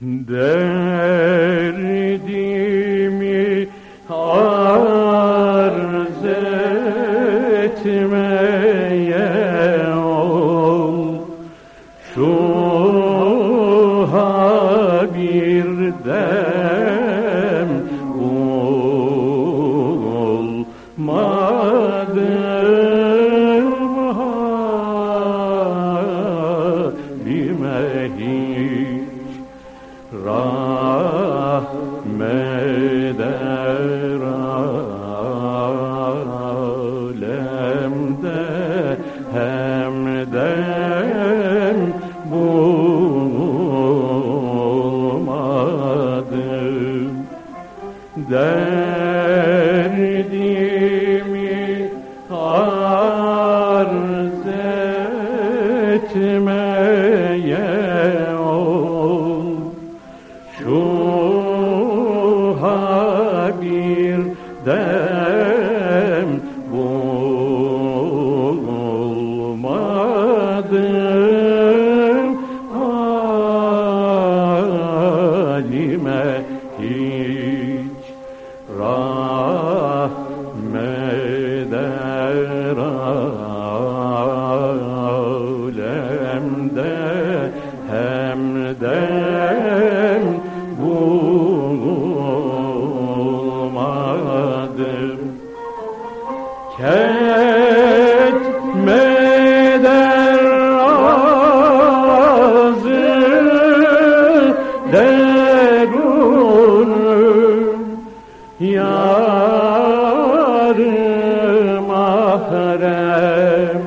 Derdimi arz etmeye ol. Şu bir dem bulmadım halime hiç rahmeder alemde hem bulmadım Derdimi dem bulmadım. Halime hiç Ketmeder razı derunum Yarım ahrem.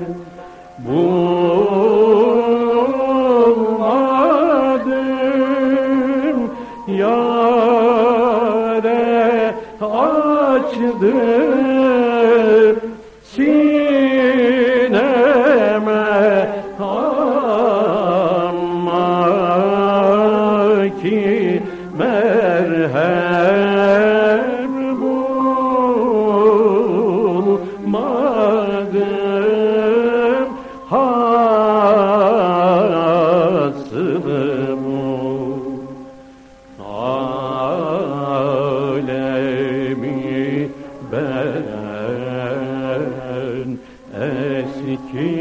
Bulmadım açdır sineme ama ki merhem King.